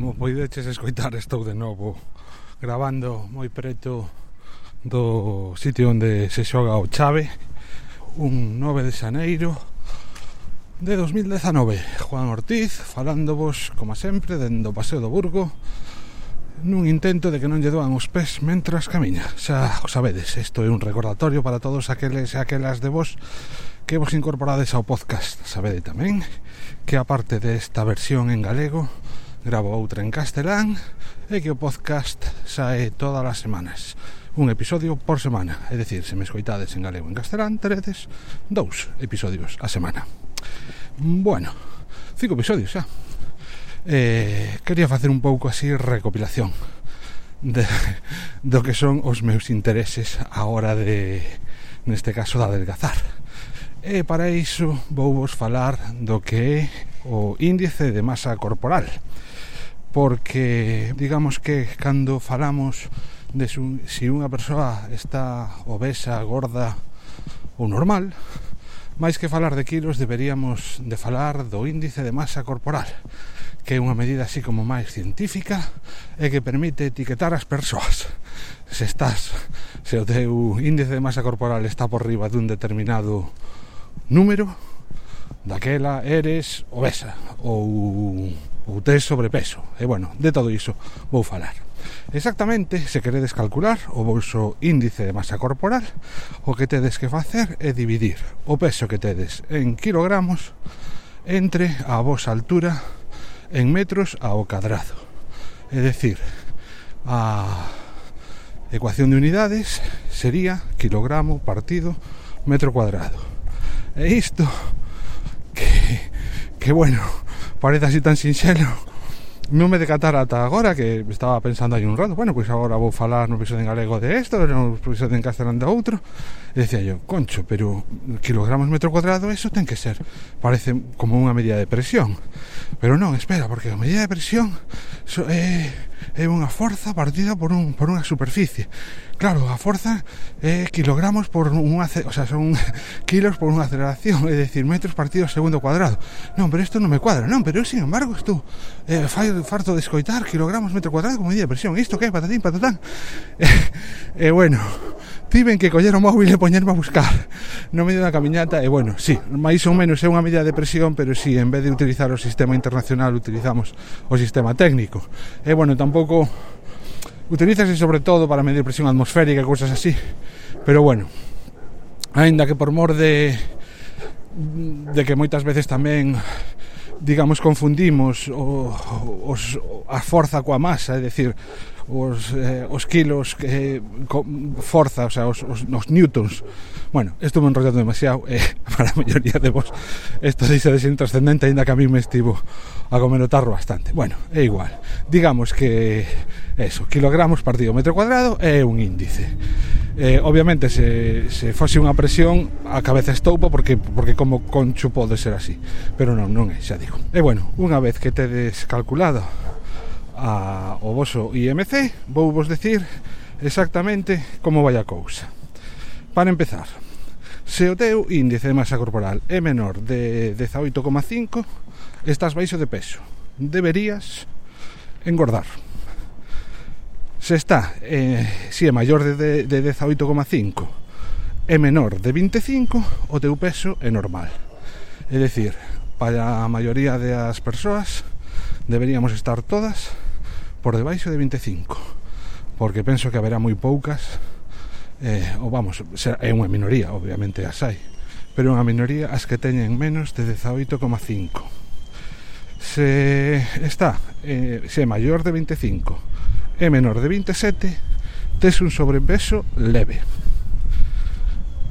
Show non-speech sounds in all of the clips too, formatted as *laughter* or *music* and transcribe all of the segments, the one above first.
Como poideches escoitar estou de novo Grabando moi preto do sitio onde se xoga o Chave Un 9 de xaneiro de 2019 Juan Ortiz falándovos, como sempre, dendo Paseo do Burgo nun intento de que non lle doan os pés mentras camiña. Xa o sabedes, isto é un recordatorio para todos aqueles e aquelas de vos que vos incorporades ao podcast. Sabede tamén que aparte desta versión en galego, gravo outra en castelán e que o podcast sae todas as semanas. Un episodio por semana, é dicir, se me escoitades en galego en castelán, teredes dous episodios a semana. Bueno, cinco episodios xa. Eh, quería facer un pouco así recopilación de, do que son os meus intereses a hora de, neste caso, de adelgazar. E para iso vou vos falar do que é o índice de masa corporal porque digamos que cando falamos de su, si unha persoa está obesa, gorda ou normal, máis que falar de kilos deberíamos de falar do índice de masa corporal, que é unha medida así como máis científica e que permite etiquetar as persoas. Se estás, se o teu índice de masa corporal está por riba dun determinado número, daquela eres obesa ou ou tes sobrepeso. E bueno, de todo iso vou falar. Exactamente, se queredes calcular o vosso índice de masa corporal, o que tedes que facer é dividir o peso que tedes en kilogramos entre a vosa altura en metros ao cadrado. É dicir, a ecuación de unidades sería kilogramo partido metro cuadrado. E isto que, que bueno, parece así tan sinxelo. Non me decatara ata agora que estaba pensando aí un rato bueno, pois agora vou falar no episodio en galego de esto no episodio en castelán de outro e decía yo, concho, pero kilogramos metro cuadrado eso ten que ser parece como unha medida de presión. Pero non, espera, porque a medida de presión so, eh, é unha forza partida por, un, por unha superficie Claro, a forza é kilogramos por unha, o sea, son *laughs* kilos por unha aceleración, é dicir, metros partidos segundo cuadrado. Non, pero isto non me cuadra. Non, pero sin embargo, estou eh, farto de escoitar kilogramos metro cuadrado como medida de presión. Isto que é patatín, patatán. *laughs* Eh, bueno, tiven que coller o móvil e poñerme a buscar. No medio da camiñata e bueno, sí, máis ou menos é unha medida de presión pero sí, en vez de utilizar o sistema internacional utilizamos o sistema técnico. E bueno, tampouco utilízase sobre todo para medir presión atmosférica e cousas así pero bueno aínda que por mor de de que moitas veces tamén digamos confundimos o, os, a forza coa masa, é dicir, os, eh, os kilos que, eh, con forza, o sea, os, os, os newtons. Bueno, isto me enrollando demasiado eh, *laughs* para a maioría de vos isto se dice intrascendente, ainda que a mí me estivo a comenotar bastante. Bueno, é igual. Digamos que eso, kilogramos partido metro cuadrado é un índice. Eh, obviamente se, se fose unha presión a cabeza estoupa porque porque como concho pode ser así pero non, non é, xa digo e bueno, unha vez que tedes calculado a, o voso IMC vou vos decir exactamente como vai a cousa. Para empezar se o teu índice de masa corporal é menor de 18,5 estás baixo de peso. Deberías engordar. Se está eh, si é maior de, de, de 18,5 e menor de 25 o teu peso é normal. É dicir para a maioría das persoas deberíamos estar todas por debaixo de 25 porque penso que haberá moi poucas eh, ou vamos, é unha minoría obviamente as hai pero unha minoría as que teñen menos de 18,5 se está eh, se é maior de 25 e menor de 27 tes un sobrepeso leve.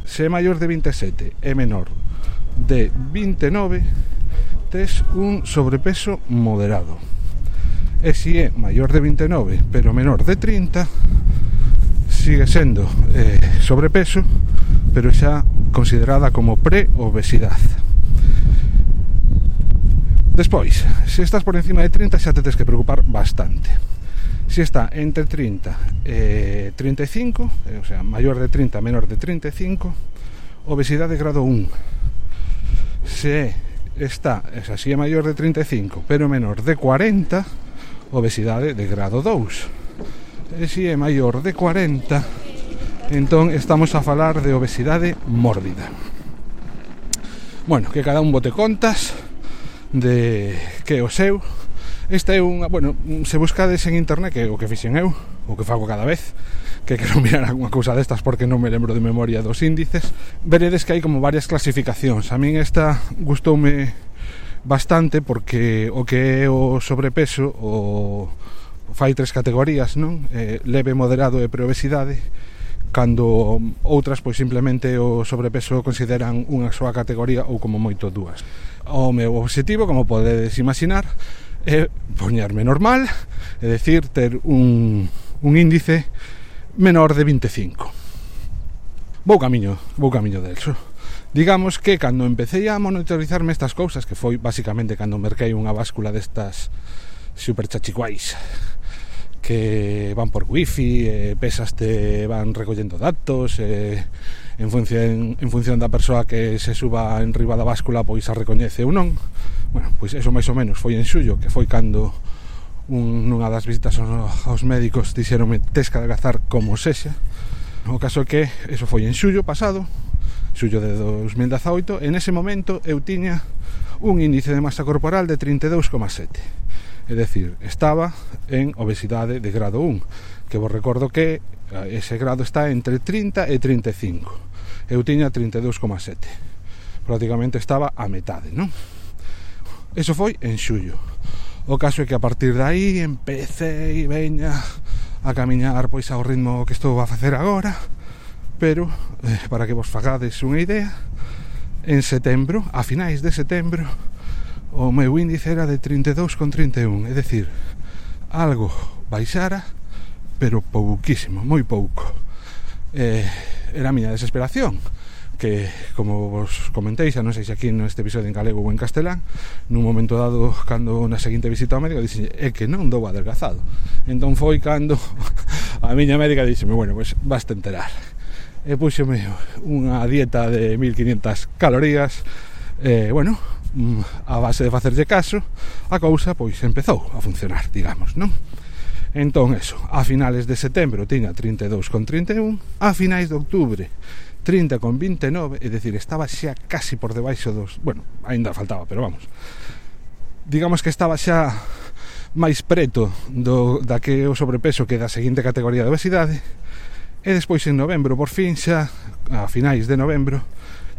Se é maior de 27 e menor de 29 tes un sobrepeso moderado e se é maior de 29 pero menor de 30 sigue sendo eh, sobrepeso pero xa considerada como pre-obesidade Despois, se estás por encima de 30 xa te tens que preocupar bastante. Si está entre 30 e 35, eh, o sea, maior de 30, menor de 35, obesidade grado 1. Se está, o sea, é maior de 35, pero menor de 40, obesidade de grado 2 e se é maior de 40 entón estamos a falar de obesidade mórbida. Bueno, que cada un bote contas de que o seu. Esta é unha, bueno, se buscades en internet que o que fixen eu, o que fago cada vez, que quero *laughs* mirar algunha cousa destas porque non me lembro de memoria dos índices, veredes que hai como varias clasificacións. A min esta gustoume bastante porque o que é o sobrepeso o fai tres categorías, non? Eh, leve, moderado e preobesidade cando outras pois simplemente o sobrepeso consideran unha súa categoría ou como moito dúas. O meu obxectivo, como podedes imaginar, é poñerme normal, é decir, ter un, un índice menor de 25. Vou camiño, vou camiño del. Digamos que cando empecé a monitorizarme estas cousas Que foi basicamente cando merquei unha báscula destas super chachiguais que van por wifi, eh, pesas te van recollendo datos, eh, en función en función da persoa que se suba en riba da báscula pois a recoñece ou non. Bueno, pois eso máis ou menos foi en xullo, que foi cando un, nunha das visitas aos médicos dixeronme tes que adelgazar como sexa. O caso é que eso foi en xullo pasado, xullo de 2018 e nese momento eu tiña un índice de masa corporal de 32,7 é dicir, estaba en obesidade de grado 1 que vos recordo que eh, ese grado está entre 30 e 35 eu tiña 32,7 prácticamente estaba a metade non? eso foi en xullo. O caso é que a partir de aí empecé e veña a camiñar pois ao ritmo que estou a facer agora pero eh, para que vos fagades unha idea en setembro, a finais de setembro o meu índice era de 32,31 é dicir, algo baixara pero pouquísimo, moi pouco eh, era a miña desesperación que, como vos comentéis, xa non sei se aquí neste episodio en galego ou en castelán, nun momento dado, cando na seguinte visita ao médico, dixen, é que non dou adelgazado. Entón foi cando *laughs* a miña médica dixeme, bueno, pois pues, vas te enterar e puxeme unha dieta de 1500 calorías e, bueno, mm, a base de facerlle caso a cousa pois empezou a funcionar, digamos, non? Entón, eso, a finales de setembro tiña 32,31, a finais de outubro 30,29, é dicir, estaba xa casi por debaixo dos... Bueno, aínda faltaba, pero vamos. Digamos que estaba xa máis preto do, da que o sobrepeso que da seguinte categoría de obesidade, e despois en novembro por fin xa a finais de novembro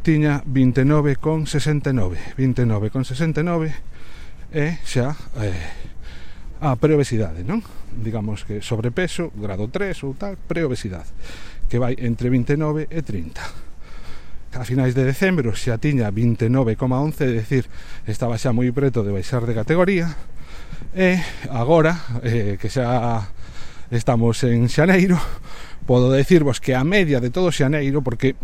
tiña 29,69 29,69 e xa eh, a preobesidade, non? Digamos que sobrepeso, grado 3 ou tal, preobesidade, que vai entre 29 e 30. A finais de decembro xa tiña 29,11, é dicir, estaba xa moi preto de baixar de categoría, e agora, eh, que xa Estamos en Xaneiro, podo decirvos que a media de todo Xaneiro, porque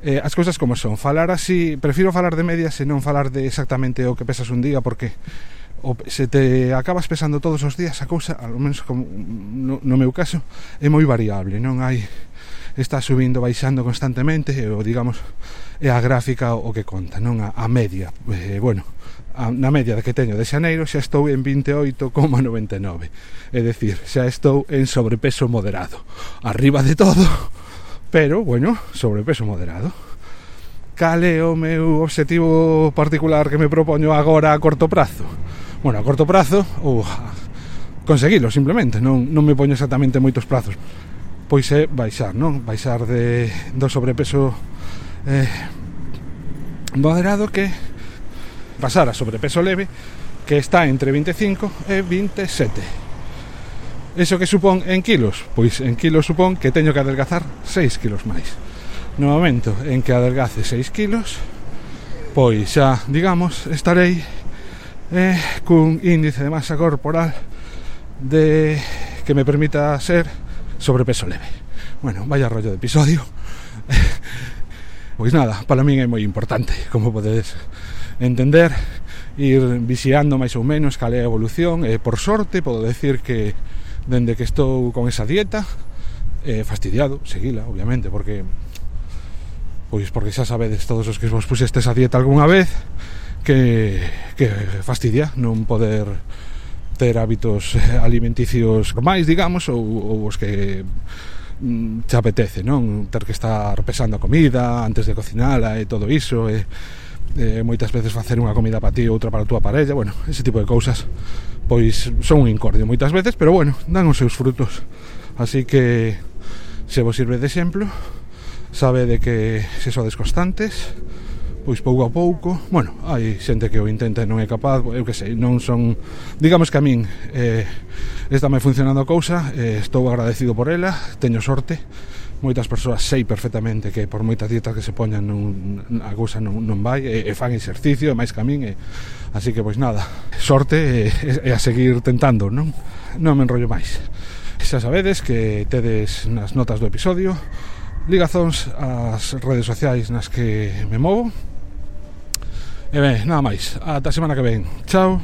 eh, as cousas como son, falar así, prefiro falar de medias e non falar de exactamente o que pesas un día, porque o, se te acabas pesando todos os días a cousa, ao menos como no, no meu caso, é moi variable, non hai está subindo, baixando constantemente, e o digamos é a gráfica o que conta, non a, a media. Eh, bueno, a, na media que teño de xaneiro xa estou en 28,99. É dicir, xa estou en sobrepeso moderado. Arriba de todo, pero bueno, sobrepeso moderado cal é o meu obxectivo particular que me propoño agora a corto prazo? Bueno, a corto prazo, ou uh, conseguilo simplemente, non, non me poño exactamente moitos prazos pois é baixar, non? Baixar de, do sobrepeso eh, moderado que pasar a sobrepeso leve que está entre 25 e 27. Eso que supón en kilos? Pois en kilos supón que teño que adelgazar 6 kilos máis. No momento en que adelgace 6 kilos, pois xa, digamos, estarei eh, cun índice de masa corporal de que me permita ser sobrepeso leve. Bueno, vaya rollo de episodio. Pois nada, para min é moi importante, como podedes entender, ir vixiando máis ou menos cal é a evolución. E, por sorte, podo decir que dende que estou con esa dieta, eh, fastidiado, seguila, obviamente, porque pois porque xa sabedes todos os que vos pusestes a dieta algunha vez que, que fastidia non poder ter hábitos eh, alimenticios normais, digamos, ou, ou os que mm, te apetece, non? Ter que estar pesando a comida antes de cocinala e todo iso e, e moitas veces facer unha comida para ti e outra para a túa parella, bueno, ese tipo de cousas pois son un incordio moitas veces, pero bueno, dan os seus frutos. Así que se vos sirve de exemplo, sabe de que se sodes constantes, pois pouco a pouco, bueno, hai xente que o intenta e non é capaz, eu que sei, non son, digamos que a min eh, está me funcionando a cousa, eh, estou agradecido por ela, teño sorte, moitas persoas sei perfectamente que por moitas dietas que se poñan non, a cousa non, non vai e, e fan exercicio, e máis que a min e, así que pois nada, sorte e, e a seguir tentando, non? Non me enrollo máis. Xa sabedes que tedes nas notas do episodio ligazóns ás redes sociais nas que me movo. E ben, nada máis. Ata a semana que ven. Chao.